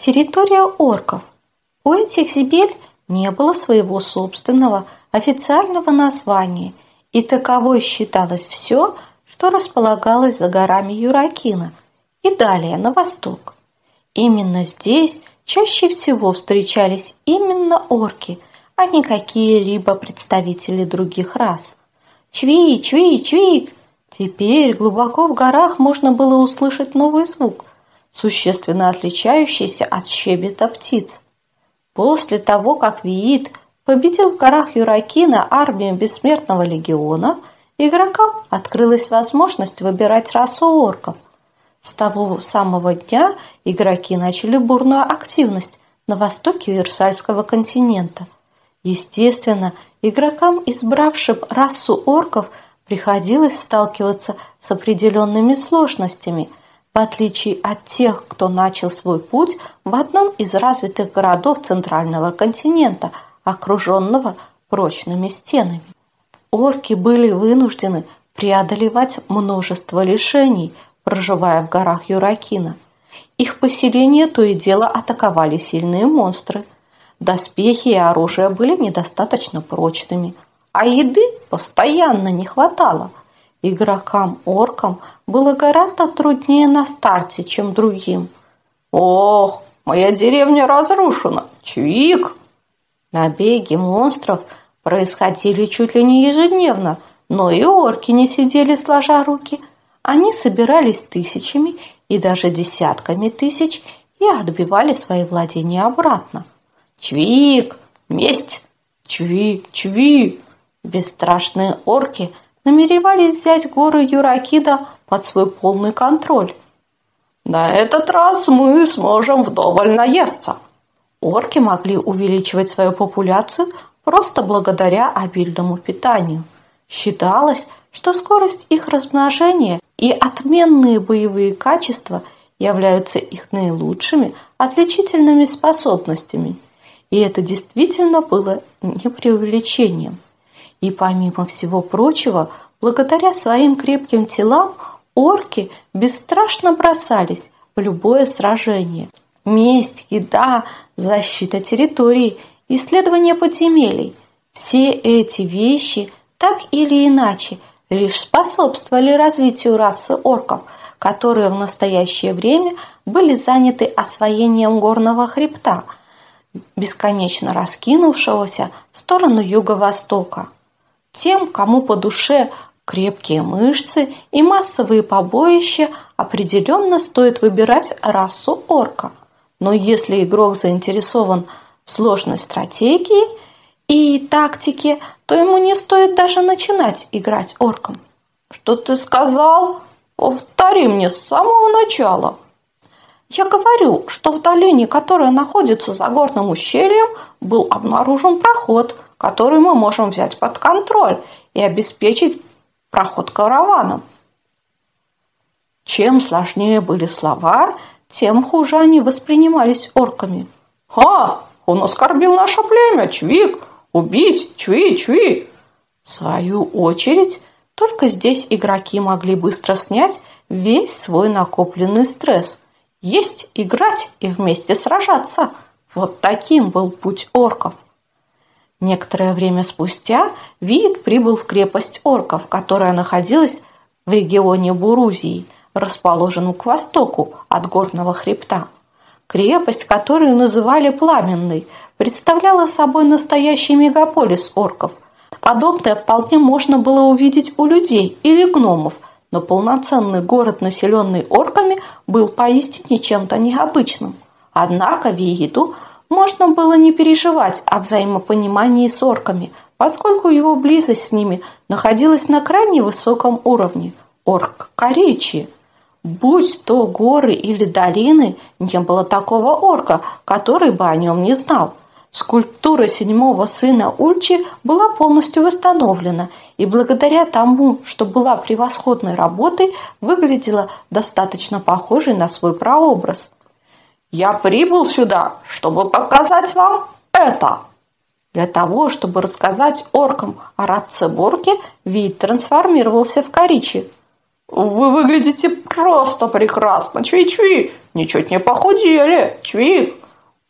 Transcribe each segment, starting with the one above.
Территория орков. У этих земель не было своего собственного официального названия, и таковой считалось все, что располагалось за горами Юракина и далее на восток. Именно здесь чаще всего встречались именно орки, а не какие-либо представители других рас. Чви, чви, чвик! Теперь глубоко в горах можно было услышать новый звук, существенно отличающийся от щебета птиц. После того, как Виит победил в горах Юракина армию Бессмертного легиона, игрокам открылась возможность выбирать расу орков. С того самого дня игроки начали бурную активность на востоке Версальского континента. Естественно, игрокам, избравшим расу орков, приходилось сталкиваться с определенными сложностями – в отличие от тех, кто начал свой путь в одном из развитых городов центрального континента, окруженного прочными стенами. Орки были вынуждены преодолевать множество лишений, проживая в горах Юракина. Их поселение то и дело атаковали сильные монстры. Доспехи и оружие были недостаточно прочными, а еды постоянно не хватало – Игрокам-оркам было гораздо труднее на старте, чем другим. «Ох, моя деревня разрушена! Чвик!» Набеги монстров происходили чуть ли не ежедневно, но и орки не сидели сложа руки. Они собирались тысячами и даже десятками тысяч и отбивали свои владения обратно. «Чвик! Месть! Чви! Чви!» Бесстрашные орки – намеревались взять горы Юракида под свой полный контроль. На этот раз мы сможем вдоволь наесться. Орки могли увеличивать свою популяцию просто благодаря обильному питанию. Считалось, что скорость их размножения и отменные боевые качества являются их наилучшими отличительными способностями. И это действительно было не преувеличением. И помимо всего прочего, благодаря своим крепким телам, орки бесстрашно бросались в любое сражение. Месть, еда, защита территории, исследование подземелий – все эти вещи так или иначе лишь способствовали развитию расы орков, которые в настоящее время были заняты освоением горного хребта, бесконечно раскинувшегося в сторону юго-востока. Тем, кому по душе крепкие мышцы и массовые побоища, определенно стоит выбирать расу орка. Но если игрок заинтересован в сложной стратегии и тактике, то ему не стоит даже начинать играть орком. Что ты сказал? Повтори мне с самого начала. Я говорю, что в долине, которая находится за горным ущельем, был обнаружен проход – который мы можем взять под контроль и обеспечить проход караваном. Чем сложнее были слова, тем хуже они воспринимались орками. «Ха! Он оскорбил наше племя! Чвик! Убить! Чви! Чви!» В свою очередь, только здесь игроки могли быстро снять весь свой накопленный стресс. Есть, играть и вместе сражаться. Вот таким был путь орков. Некоторое время спустя Виит прибыл в крепость орков, которая находилась в регионе Бурузии, расположенном к востоку от горного хребта. Крепость, которую называли Пламенной, представляла собой настоящий мегаполис орков. Подобное вполне можно было увидеть у людей или гномов, но полноценный город, населенный орками, был поистине чем-то необычным. Однако Вииту – можно было не переживать о взаимопонимании с орками, поскольку его близость с ними находилась на крайне высоком уровне – орк-коричи. Будь то горы или долины, не было такого орка, который бы о нем не знал. Скульптура седьмого сына Ульчи была полностью восстановлена и благодаря тому, что была превосходной работой, выглядела достаточно похожей на свой прообраз – я прибыл сюда, чтобы показать вам это. Для того, чтобы рассказать оркам о Ратцеборге, вид трансформировался в коричи. Вы выглядите просто прекрасно, чви-чви, ничуть не похудели, чвик.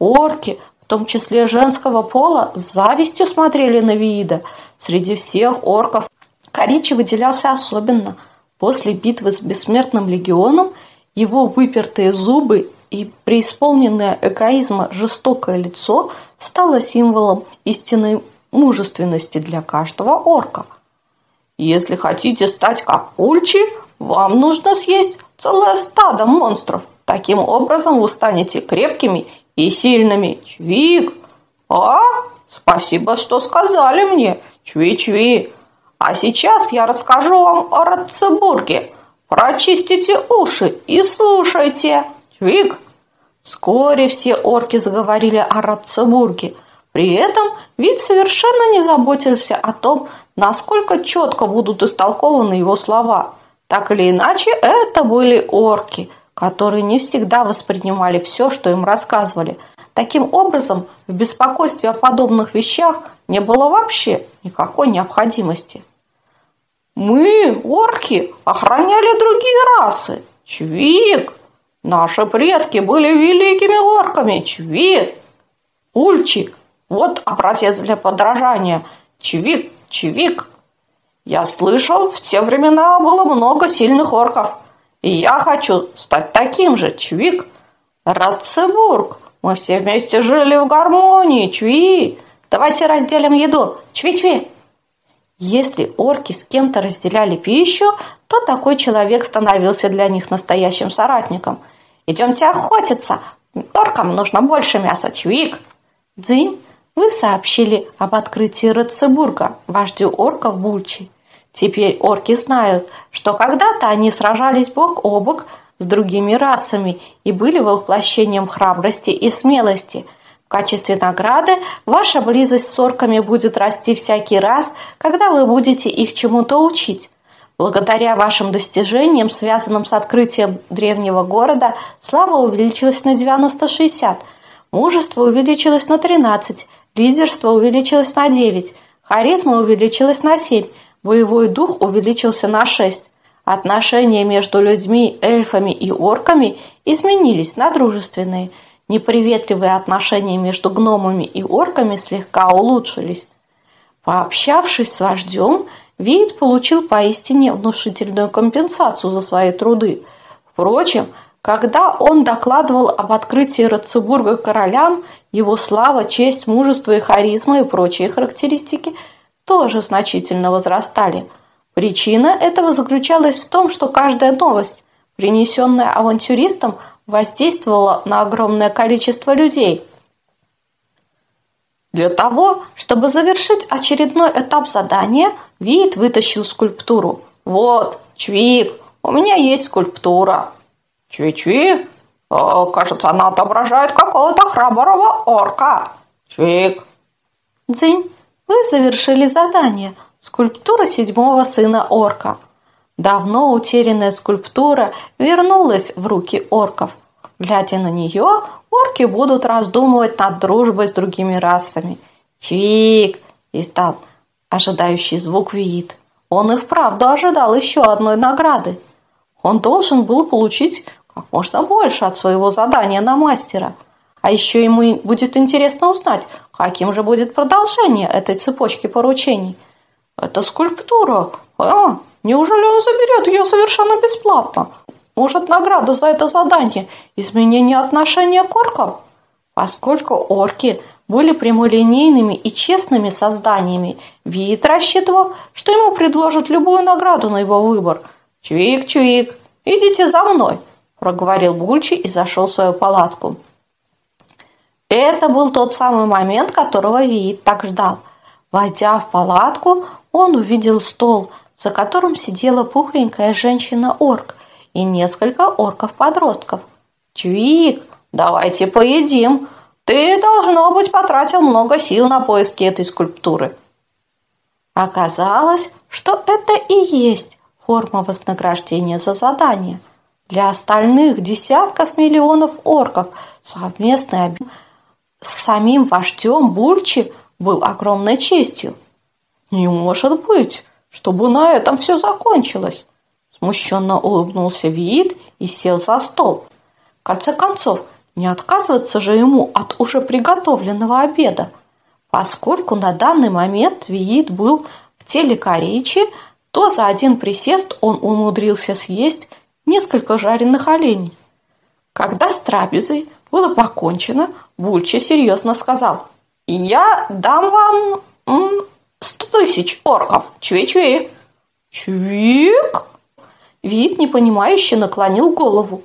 Орки, в том числе женского пола, с завистью смотрели на Виида. Среди всех орков Коричи выделялся особенно. После битвы с Бессмертным легионом его выпертые зубы и преисполненное эгоизма жестокое лицо стало символом истинной мужественности для каждого орка. Если хотите стать как Ульчи, вам нужно съесть целое стадо монстров. Таким образом вы станете крепкими и сильными. Чвик! А? Спасибо, что сказали мне. Чви-чви. А сейчас я расскажу вам о Ратцебурге. Прочистите уши и слушайте. Чвик! Вскоре все орки заговорили о Ратцебурге. При этом вид совершенно не заботился о том, насколько четко будут истолкованы его слова. Так или иначе, это были орки, которые не всегда воспринимали все, что им рассказывали. Таким образом, в беспокойстве о подобных вещах не было вообще никакой необходимости. Мы, орки, охраняли другие расы. Чвик! Наши предки были великими орками. Чвик! Ульчик! Вот образец для подражания. Чвик! Чвик! Я слышал, в те времена было много сильных орков. И я хочу стать таким же, Чвик. Ратцебург. Мы все вместе жили в гармонии, Чви. Давайте разделим еду. Чви-чви. Если орки с кем-то разделяли пищу, то такой человек становился для них настоящим соратником. Идемте охотиться. Оркам нужно больше мяса. Чвик. Дзынь, вы сообщили об открытии Рацебурга, вождю орков Бульчи. Теперь орки знают, что когда-то они сражались бок о бок с другими расами и были воплощением храбрости и смелости. В качестве награды ваша близость с орками будет расти всякий раз, когда вы будете их чему-то учить. Благодаря вашим достижениям, связанным с открытием древнего города, слава увеличилась на 90-60, мужество увеличилось на 13, лидерство увеличилось на 9, харизма увеличилась на 7, Боевой дух увеличился на 6. Отношения между людьми, эльфами и орками изменились на дружественные. Неприветливые отношения между гномами и орками слегка улучшились. Пообщавшись с вождем, Вид получил поистине внушительную компенсацию за свои труды. Впрочем, когда он докладывал об открытии Рацебурга королям, его слава, честь, мужество и харизма и прочие характеристики – тоже значительно возрастали. Причина этого заключалась в том, что каждая новость, принесенная авантюристам, воздействовала на огромное количество людей. Для того, чтобы завершить очередной этап задания, Вид вытащил скульптуру. «Вот, Чвик, у меня есть скульптура». «Чви-чви? Кажется, она отображает какого-то храброго орка». «Чвик». «Дзынь, вы завершили задание. Скульптура седьмого сына орка. Давно утерянная скульптура вернулась в руки орков. Глядя на нее, орки будут раздумывать над дружбой с другими расами. Чвик! издал ожидающий звук Виит. Он и вправду ожидал еще одной награды. Он должен был получить как можно больше от своего задания на мастера. А еще ему будет интересно узнать, Каким же будет продолжение этой цепочки поручений? Это скульптура. А, неужели он заберет ее совершенно бесплатно? Может, награда за это задание – изменение отношения к оркам? Поскольку орки были прямолинейными и честными созданиями, Вид рассчитывал, что ему предложат любую награду на его выбор. «Чвик-чвик, идите за мной!» – проговорил Бульчи и зашел в свою палатку. Это был тот самый момент, которого Виит так ждал. Войдя в палатку, он увидел стол, за которым сидела пухленькая женщина-орк и несколько орков-подростков. «Чвик, давайте поедим. Ты, должно быть, потратил много сил на поиски этой скульптуры». Оказалось, что это и есть форма вознаграждения за задание. Для остальных десятков миллионов орков совместный обмен – с самим вождем Бульчи был огромной честью. Не может быть, чтобы на этом все закончилось. Смущенно улыбнулся Виит и сел за стол. В конце концов, не отказываться же ему от уже приготовленного обеда, поскольку на данный момент Виит был в теле коричи, то за один присест он умудрился съесть несколько жареных оленей. Когда с трапезой было покончено, Бульча серьезно сказал, «Я дам вам сто тысяч орков, чви-чви». «Чвик?» Вид непонимающе наклонил голову.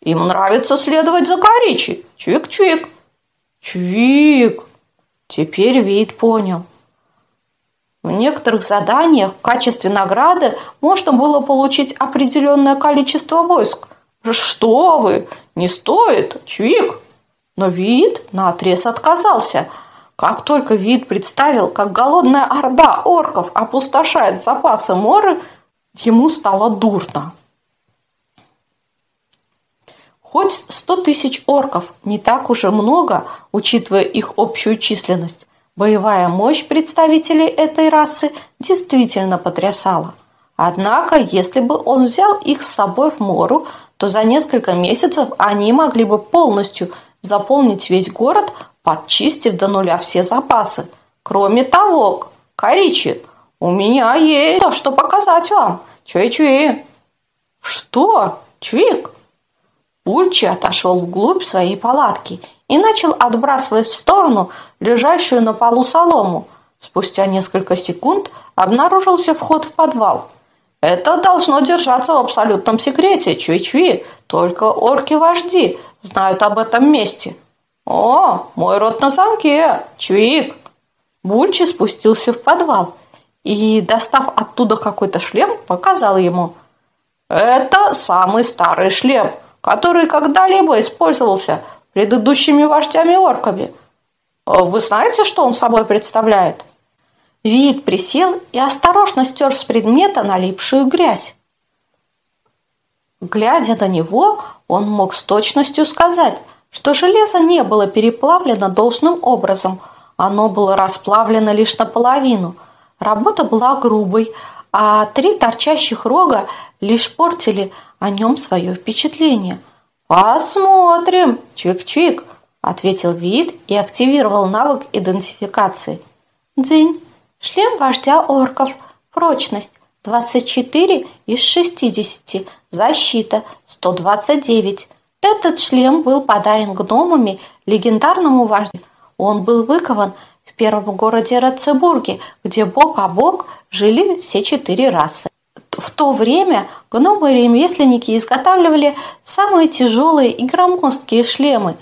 «Им нравится следовать за Коричи. Чвик-чвик». «Чвик!» Теперь Вид понял. В некоторых заданиях в качестве награды можно было получить определенное количество войск. Что вы, не стоит, Чвик. Но вид наотрез отказался. Как только вид представил, как голодная орда орков опустошает запасы моры, ему стало дурно. Хоть сто тысяч орков не так уже много, учитывая их общую численность, боевая мощь представителей этой расы действительно потрясала. Однако, если бы он взял их с собой в Мору, то за несколько месяцев они могли бы полностью заполнить весь город, подчистив до нуля все запасы. Кроме того, Коричи, у меня есть то, что показать вам. Чуи-чуи. Что? Чвик? Ульчи отошел вглубь своей палатки и начал отбрасывать в сторону лежащую на полу солому. Спустя несколько секунд обнаружился вход в подвал. Это должно держаться в абсолютном секрете, чуи-чуи. Только орки-вожди знают об этом месте. О, мой рот на замке, чуик. Бульчи спустился в подвал и, достав оттуда какой-то шлем, показал ему. Это самый старый шлем, который когда-либо использовался предыдущими вождями-орками. Вы знаете, что он собой представляет? Вид присел и осторожно стер с предмета налипшую грязь. Глядя на него, он мог с точностью сказать, что железо не было переплавлено должным образом, оно было расплавлено лишь наполовину. Работа была грубой, а три торчащих рога лишь портили о нем свое впечатление. «Посмотрим, чик-чик», – ответил Вид и активировал навык идентификации. «Дзынь, Шлем вождя орков. Прочность 24 из 60. Защита 129. Этот шлем был подарен гномами легендарному вождю. Он был выкован первом городе Рацебурге, где бок о бок жили все четыре расы. В то время гномы-ремесленники изготавливали самые тяжелые и громоздкие шлемы.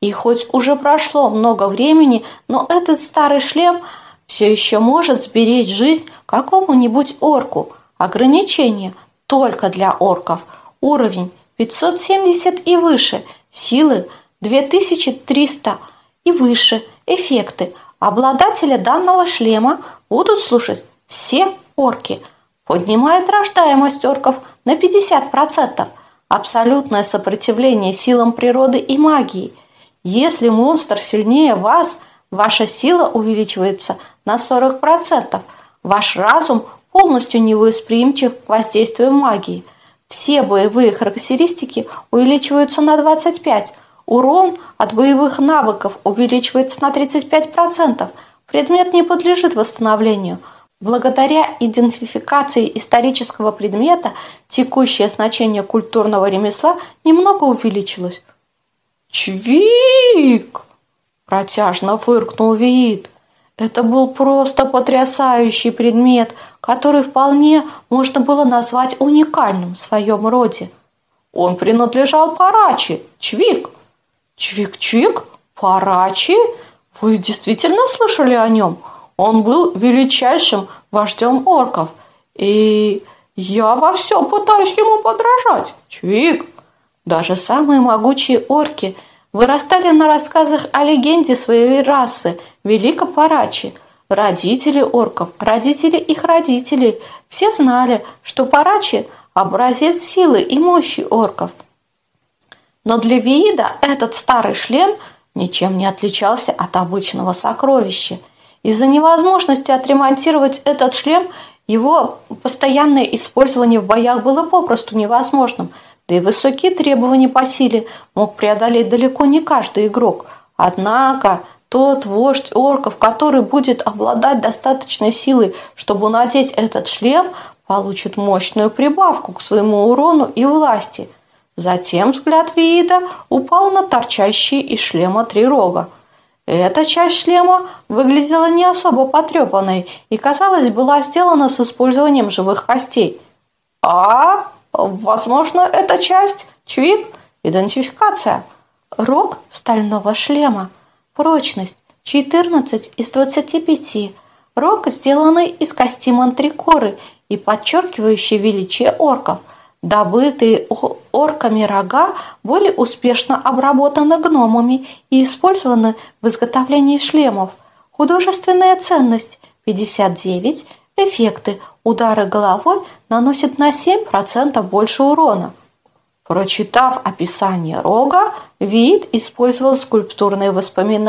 И хоть уже прошло много времени, но этот старый шлем – все еще может сберечь жизнь какому-нибудь орку. Ограничение только для орков. Уровень 570 и выше. Силы 2300 и выше. Эффекты. Обладателя данного шлема будут слушать все орки. Поднимает рождаемость орков на 50%. Абсолютное сопротивление силам природы и магии. Если монстр сильнее вас – Ваша сила увеличивается на 40%. Ваш разум полностью невосприимчив к воздействию магии. Все боевые характеристики увеличиваются на 25%. Урон от боевых навыков увеличивается на 35%. Предмет не подлежит восстановлению. Благодаря идентификации исторического предмета текущее значение культурного ремесла немного увеличилось. Чвик! Протяжно фыркнул Виит. Это был просто потрясающий предмет, который вполне можно было назвать уникальным в своем роде. Он принадлежал Парачи, Чвик. Чвик-Чвик? Парачи? Вы действительно слышали о нем? Он был величайшим вождем орков. И я во всем пытаюсь ему подражать. Чвик. Даже самые могучие орки – вырастали на рассказах о легенде своей расы, Великопарачи. Родители орков, родители их родителей, все знали, что Парачи – образец силы и мощи орков. Но для Виида этот старый шлем ничем не отличался от обычного сокровища. Из-за невозможности отремонтировать этот шлем Его постоянное использование в боях было попросту невозможным, да и высокие требования по силе мог преодолеть далеко не каждый игрок. Однако тот вождь орков, который будет обладать достаточной силой, чтобы надеть этот шлем, получит мощную прибавку к своему урону и власти. Затем взгляд Виида упал на торчащие из шлема три рога. Эта часть шлема выглядела не особо потрепанной и, казалось, была сделана с использованием живых костей. А, возможно, эта часть чвик, идентификация. Рог стального шлема. Прочность 14 из 25. Рог, сделанный из кости мантрикоры и подчеркивающий величие орков. Добытые орками рога были успешно обработаны гномами и использованы в изготовлении шлемов. Художественная ценность 59. Эффекты. Удары головой наносят на 7% больше урона. Прочитав описание рога, Вид использовал скульптурные воспоминания